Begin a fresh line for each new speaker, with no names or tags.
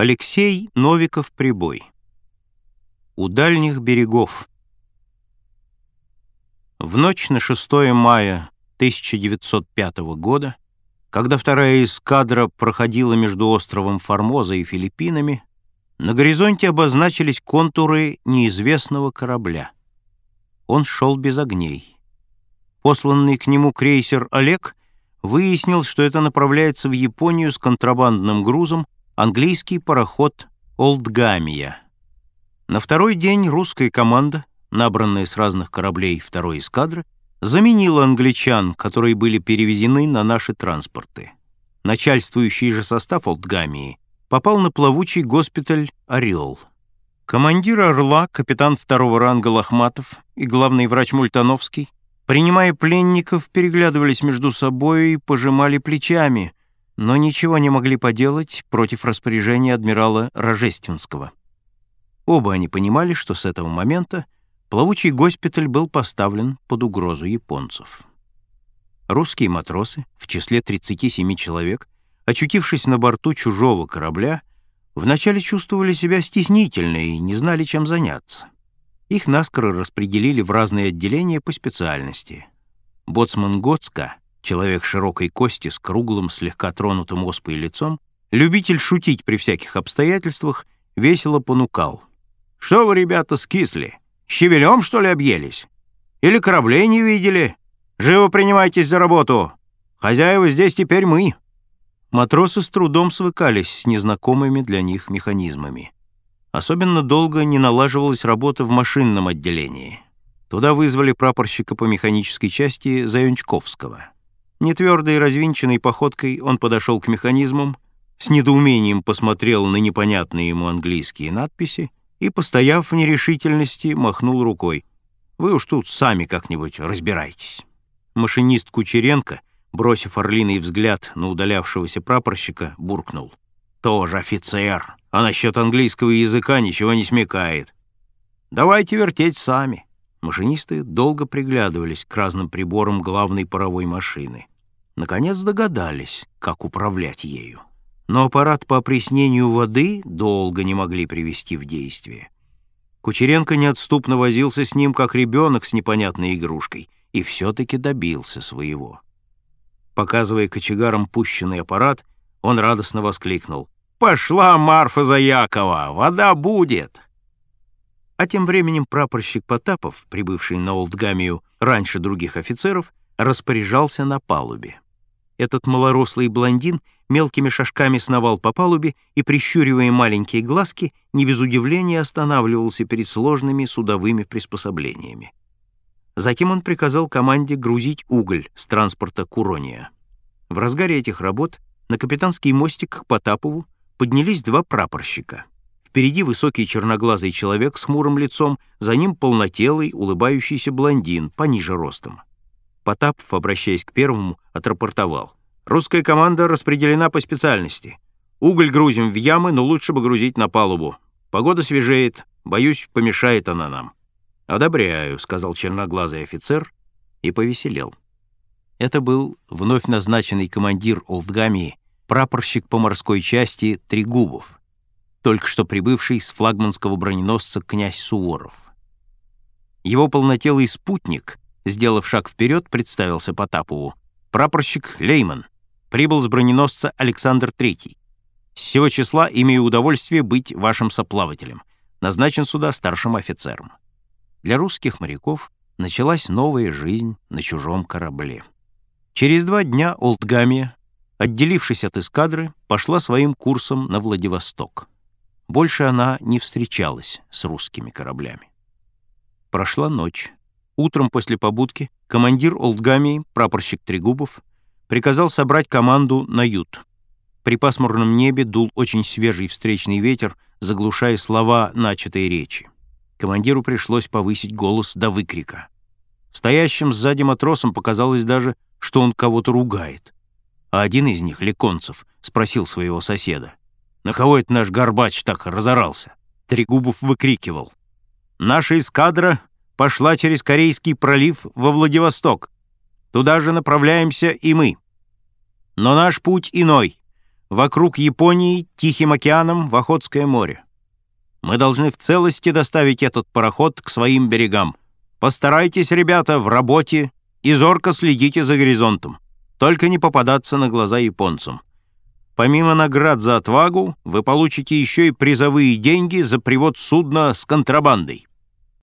Алексей Новиков-Прибой. У дальних берегов. В ночь на 6 мая 1905 года, когда вторая эскадра проходила между островом Формоза и Филиппинами, на горизонте обозначились контуры неизвестного корабля. Он шел без огней. Посланный к нему крейсер «Олег» выяснил, что это направляется в Японию с контрабандным грузом английский пароход «Олдгамия». На второй день русская команда, набранная с разных кораблей второй эскадры, заменила англичан, которые были перевезены на наши транспорты. Начальствующий же состав «Олдгамии» попал на плавучий госпиталь «Орел». Командир «Орла», капитан второго ранга Лохматов и главный врач Мультановский, принимая пленников, переглядывались между собой и пожимали плечами, но ничего не могли поделать против распоряжения адмирала Рожественского. Оба они понимали, что с этого момента плавучий госпиталь был поставлен под угрозу японцев. Русские матросы, в числе 37 человек, очутившись на борту чужого корабля, вначале чувствовали себя стеснительно и не знали, чем заняться. Их наскоро распределили в разные отделения по специальности. Боцман Гоцка человек широкой кости с круглым, слегка тронутым оспой лицом, любитель шутить при всяких обстоятельствах, весело понукал. «Что вы, ребята, скисли? Щавелем, что ли, объелись? Или кораблей не видели? Живо принимайтесь за работу! Хозяева здесь теперь мы!» Матросы с трудом свыкались с незнакомыми для них механизмами. Особенно долго не налаживалась работа в машинном отделении. Туда вызвали прапорщика по механической части Заюнчковского. Нетвердой развинченной походкой он подошел к механизмам, с недоумением посмотрел на непонятные ему английские надписи и, постояв в нерешительности, махнул рукой. «Вы уж тут сами как-нибудь разбирайтесь». Машинист Кучеренко, бросив орлиный взгляд на удалявшегося прапорщика, буркнул. «Тоже офицер, а насчет английского языка ничего не смекает. Давайте вертеть сами». Машинисты долго приглядывались к разным приборам главной паровой машины. Наконец догадались, как управлять ею. Но аппарат по опреснению воды долго не могли привести в действие. Кучеренко неотступно возился с ним, как ребенок с непонятной игрушкой, и все-таки добился своего. Показывая кочегарам пущенный аппарат, он радостно воскликнул. «Пошла Марфа Заякова! Вода будет!» А тем временем прапорщик Потапов, прибывший на Олдгамию раньше других офицеров, распоряжался на палубе. Этот малорослый блондин мелкими шажками сновал по палубе и, прищуривая маленькие глазки, не без удивления останавливался перед сложными судовыми приспособлениями. Затем он приказал команде грузить уголь с транспорта Курония. В разгаре этих работ на капитанский мостик к Потапову поднялись два прапорщика. Впереди высокий черноглазый человек с хмурым лицом, за ним полнотелый, улыбающийся блондин, пониже ростом. Потапов, обращаясь к первому, отрапортовал. «Русская команда распределена по специальности. Уголь грузим в ямы, но лучше бы грузить на палубу. Погода свежеет, боюсь, помешает она нам». «Одобряю», — сказал черноглазый офицер и повеселел. Это был вновь назначенный командир Олдгамии, прапорщик по морской части Трегубов, только что прибывший с флагманского броненосца князь Суворов. Его полнотелый спутник — сделав шаг вперед, представился Потапову. «Прапорщик Лейман. Прибыл с броненосца Александр III. С сего числа имею удовольствие быть вашим соплавателем. Назначен сюда старшим офицером». Для русских моряков началась новая жизнь на чужом корабле. Через два дня Олдгамия, отделившись от эскадры, пошла своим курсом на Владивосток. Больше она не встречалась с русскими кораблями. Прошла ночь. Утром после побудки командир Олдгамии, прапорщик Трегубов, приказал собрать команду на ют. При пасмурном небе дул очень свежий встречный ветер, заглушая слова начатой речи. Командиру пришлось повысить голос до выкрика. Стоящим сзади матросам показалось даже, что он кого-то ругает. А один из них, Леконцев, спросил своего соседа. «На кого это наш горбач так разорался?» Трегубов выкрикивал. «Наша эскадра пошла через Корейский пролив во Владивосток. Туда же направляемся и мы. Но наш путь иной. вокруг Японии, Тихим океаном, в Охотское море. Мы должны в целости доставить этот пароход к своим берегам. Постарайтесь, ребята, в работе и зорко следите за горизонтом. Только не попадаться на глаза японцам. Помимо наград за отвагу, вы получите еще и призовые деньги за привод судна с контрабандой.